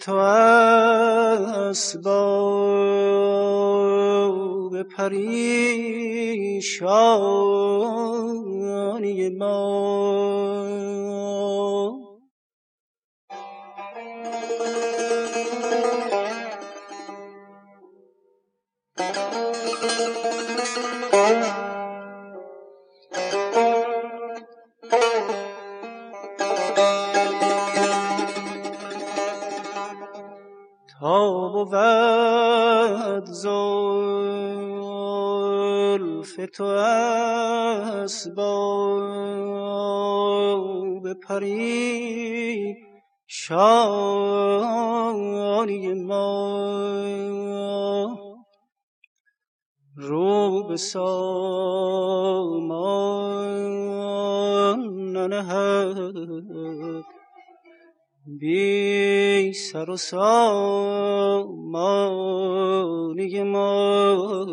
تو اسباب رو به سامان ننهد. بی سر و سامانی ما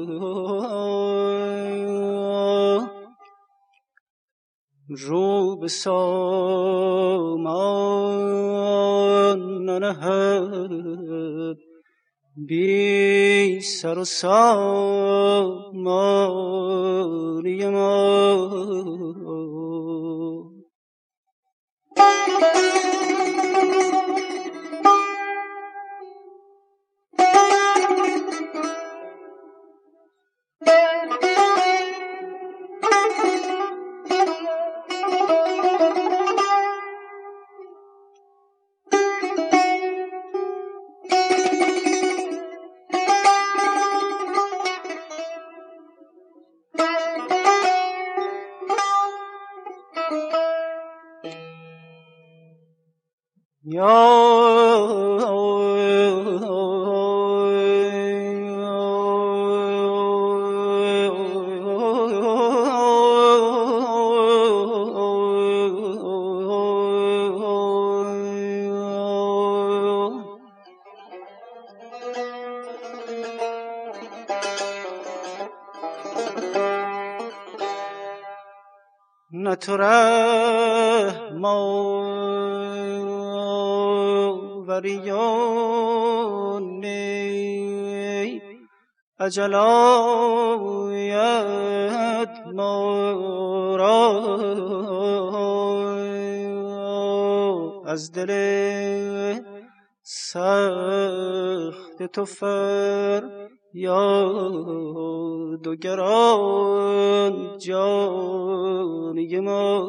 رو به سامان ننهد بی سر و سامانی ما. تو اجل آید ما از دل سخت تو فر یاد و گران جانی ما.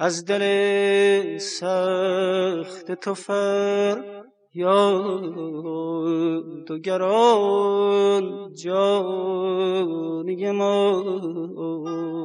از دل سخت تو فر یاد و گران جانی ما.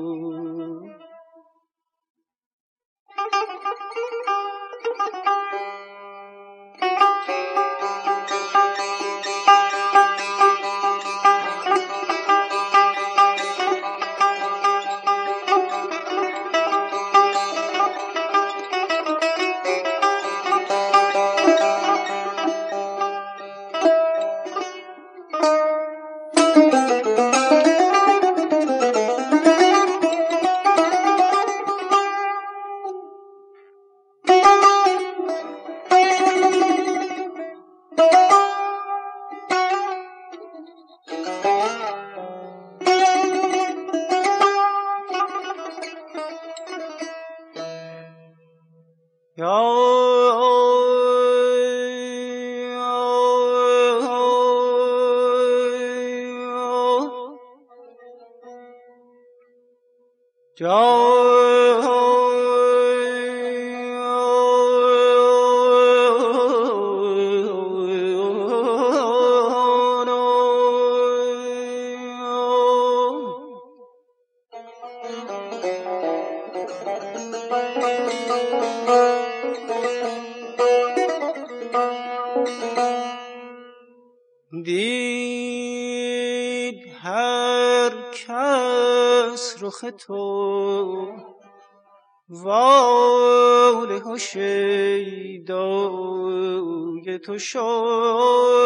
تو واله و شیدای تو شد.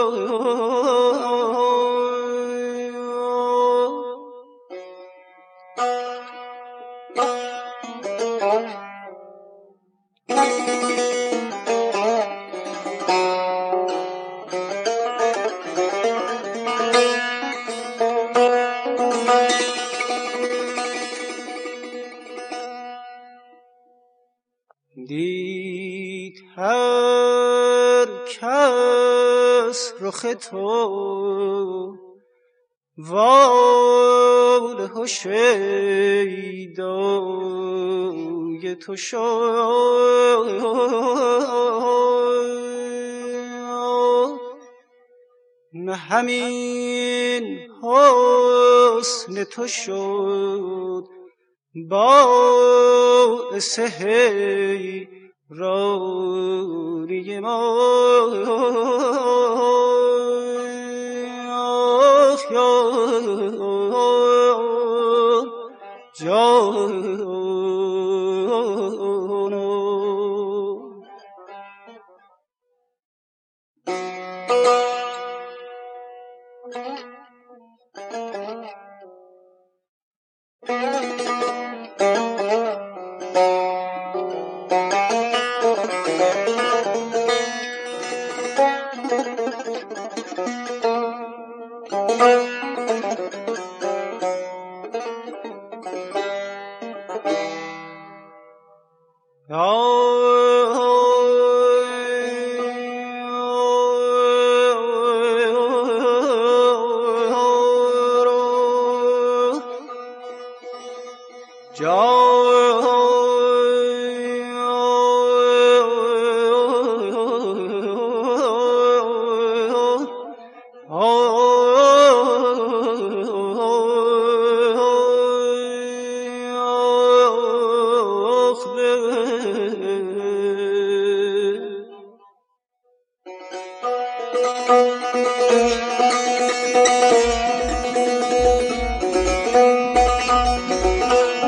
تو. واله و شیدای تو شد. نه همین حسن تو شد. باعث هی رانی ما. جان جان Joe.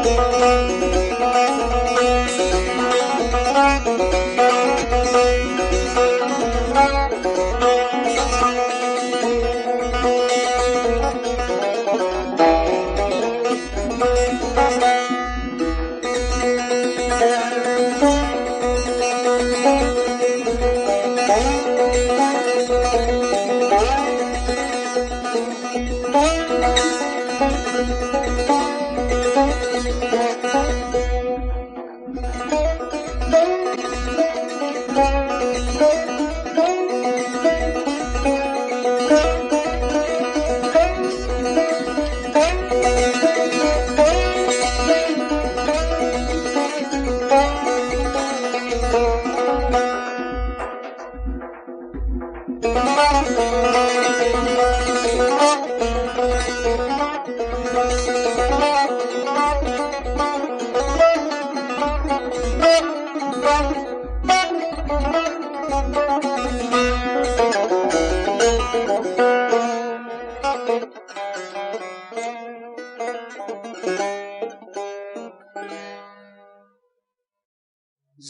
Música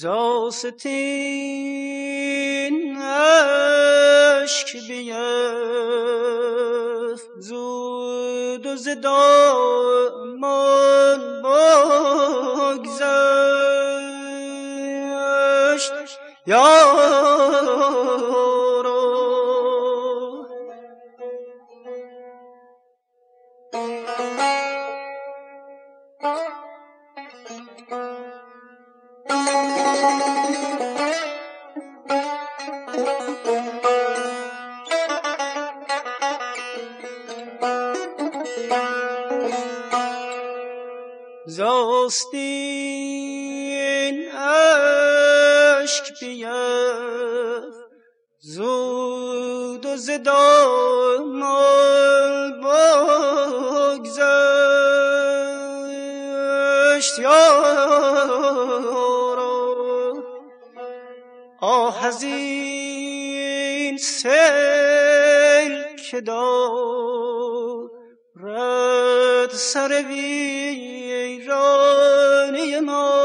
زاستین عشق بیف زود و زدامان بگذشت آه از این سیل که دارد سر ویرانی ما.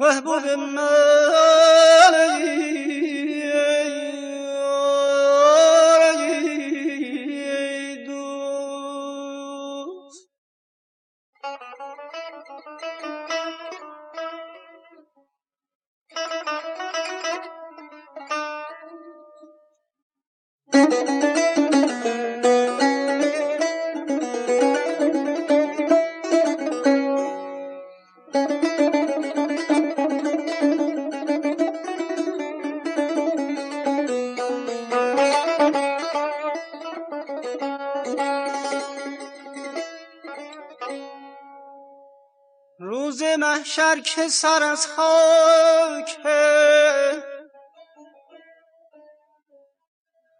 واهب مما محشر که سر از خاک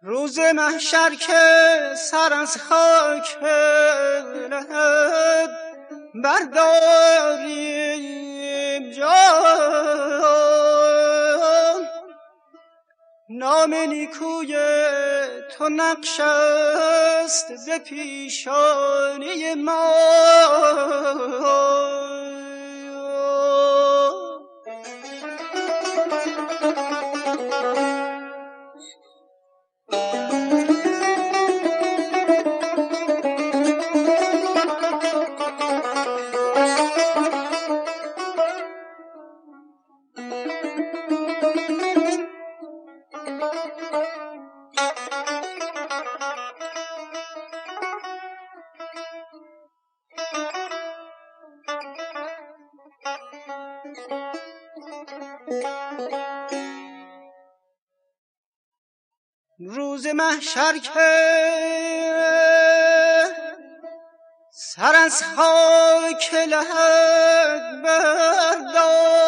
روز محشر که سر از خاک برداریم جان. نام نیکوی تو نقش است به پیشانی ما. روز محشر که سر از خاک لحد برداری.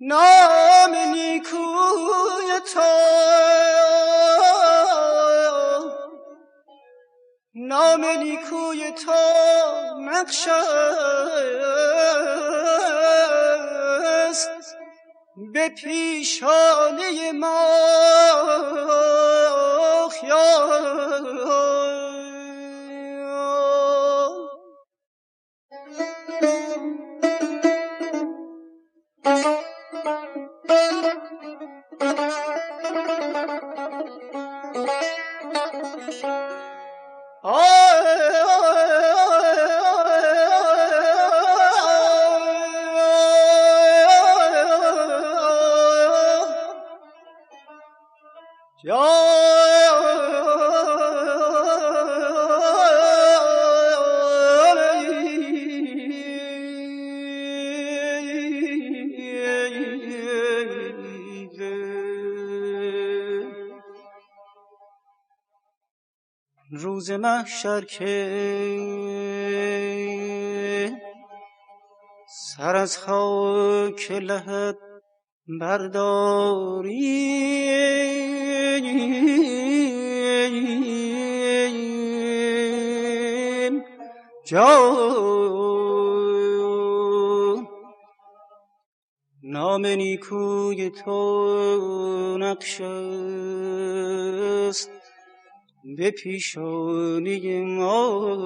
نام نیکوی تو نام نیکوی تو نقش است به پیشانه ما خیال Thank you. Oh! روز محشر که سر از خاک لحد برداریم جا نام نیکوی تو نقش است به پیشانی ما.